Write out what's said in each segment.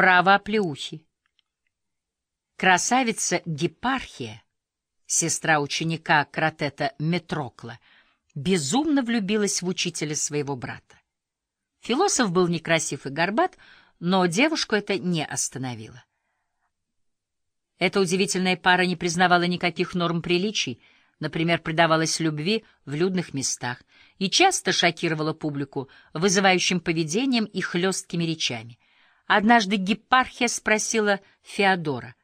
право оплеухи. Красавица Гепархия, сестра ученика Кратета Метрокла, безумно влюбилась в учителя своего брата. Философ был некрасив и горбат, но девушку это не остановило. Эта удивительная пара не признавала никаких норм приличий, например, предавалась любви в людных местах и часто шокировала публику вызывающим поведением и хлесткими речами. Однажды Гиппархия спросила Феодора,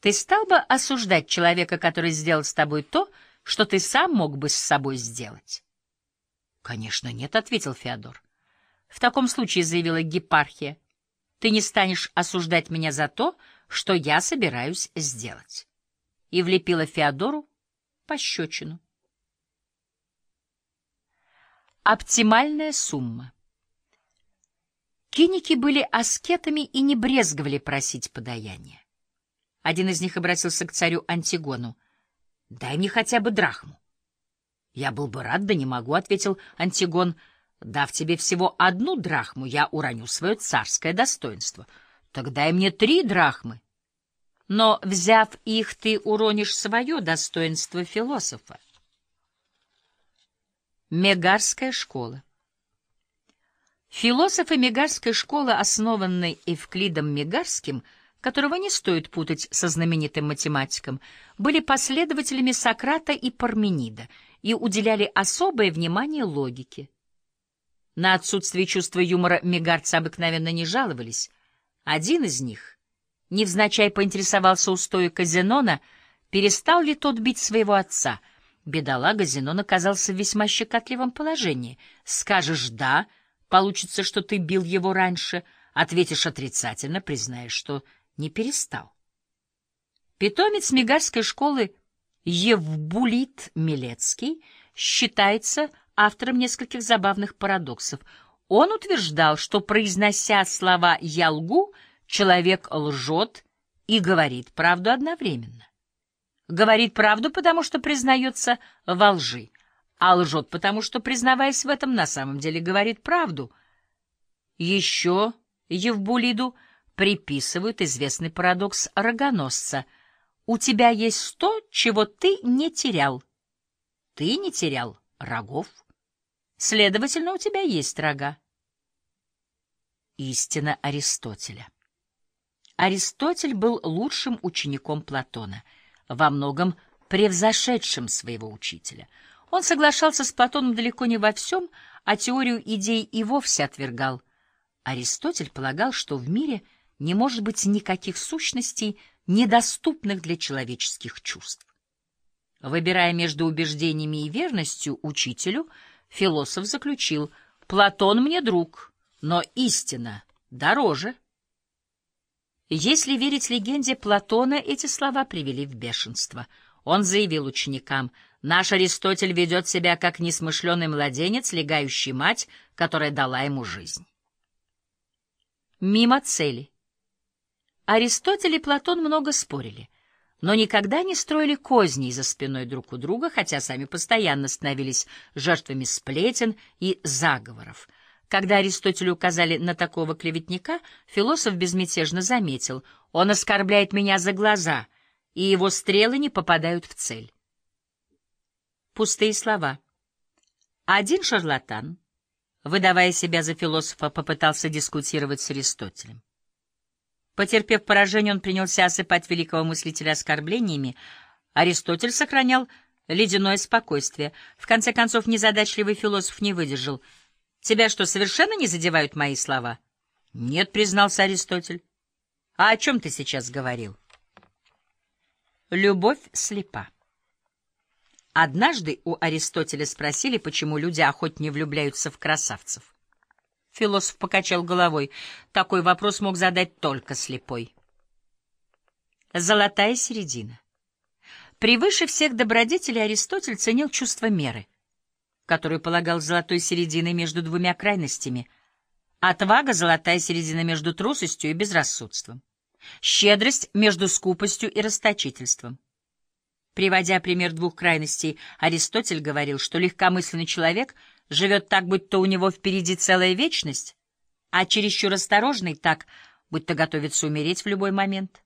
«Ты стал бы осуждать человека, который сделал с тобой то, что ты сам мог бы с собой сделать?» «Конечно нет», — ответил Феодор. «В таком случае», — заявила Гиппархия, «ты не станешь осуждать меня за то, что я собираюсь сделать». И влепила Феодору пощечину. Оптимальная сумма. Киники были аскетами и не брезговали просить подаяния. Один из них обратился к царю Антигону. «Дай мне хотя бы драхму». «Я был бы рад, да не могу», — ответил Антигон. «Дав тебе всего одну драхму, я уроню свое царское достоинство. Так дай мне три драхмы». Но, взяв их, ты уронишь свое достоинство философа. Мегарская школа Философы Мегарской школы, основанной Евклидом Мегарским, которого не стоит путать со знаменитым математиком, были последователями Сократа и Парменида и уделяли особое внимание логике. На отсутствие чувства юмора мегарцы обыкновенно не жаловались. Один из них, невзначай поинтересовался у стоика Зенона, перестал ли тот бить своего отца. Бедолага Зенон оказался в весьма щекотливом положении. «Скажешь «да», — Получится, что ты бил его раньше, ответишь отрицательно, признаешь, что не перестал. Питомец Мигарской школы Евбулит Милецкий считается автором нескольких забавных парадоксов. Он утверждал, что, произнося слова «я лгу», человек лжет и говорит правду одновременно. Говорит правду, потому что признается во лжи, а лжет, потому что, признаваясь в этом, на самом деле говорит правду. Еще Евбулиду приписывают известный парадокс рогоносца. «У тебя есть то, чего ты не терял. Ты не терял рогов. Следовательно, у тебя есть рога». Истина Аристотеля Аристотель был лучшим учеником Платона, во многом превзошедшим своего учителя — он соглашался с Платоном далеко не во всем, а теорию идей и вовсе отвергал. Аристотель полагал, что в мире не может быть никаких сущностей, недоступных для человеческих чувств. Выбирая между убеждениями и верностью учителю, философ заключил «Платон мне друг, но истина дороже». Если верить легенде Платона, эти слова привели в бешенство. Он заявил ученикам — Наш Аристотель ведет себя как несмышленый младенец, легающий мать, которая дала ему жизнь. Мимо цели. Аристотель и Платон много спорили, но никогда не строили козни за спиной друг у друга, хотя сами постоянно становились жертвами сплетен и заговоров. Когда Аристотелю указали на такого клеветника, философ безмятежно заметил, он оскорбляет меня за глаза, и его стрелы не попадают в цель. Пустые слова. Один шарлатан, выдавая себя за философа, попытался дискутировать с Аристотелем. Потерпев поражение, он принялся осыпать великого мыслителя оскорблениями. Аристотель сохранял ледяное спокойствие. В конце концов, незадачливый философ не выдержал. «Тебя что, совершенно не задевают мои слова?» «Нет», — признался Аристотель. «А о чем ты сейчас говорил?» «Любовь слепа». Однажды у Аристотеля спросили, почему люди охотнее влюбляются в красавцев. Философ покачал головой. Такой вопрос мог задать только слепой. Золотая середина. Превыше всех добродетелей Аристотель ценил чувство меры, которую полагал золотой серединой между двумя крайностями. Отвага — золотая середина между трусостью и безрассудством. Щедрость — между скупостью и расточительством. Приводя пример двух крайностей, Аристотель говорил, что легкомысленный человек живет так, будто у него впереди целая вечность, а чересчур осторожный так, будто готовится умереть в любой момент.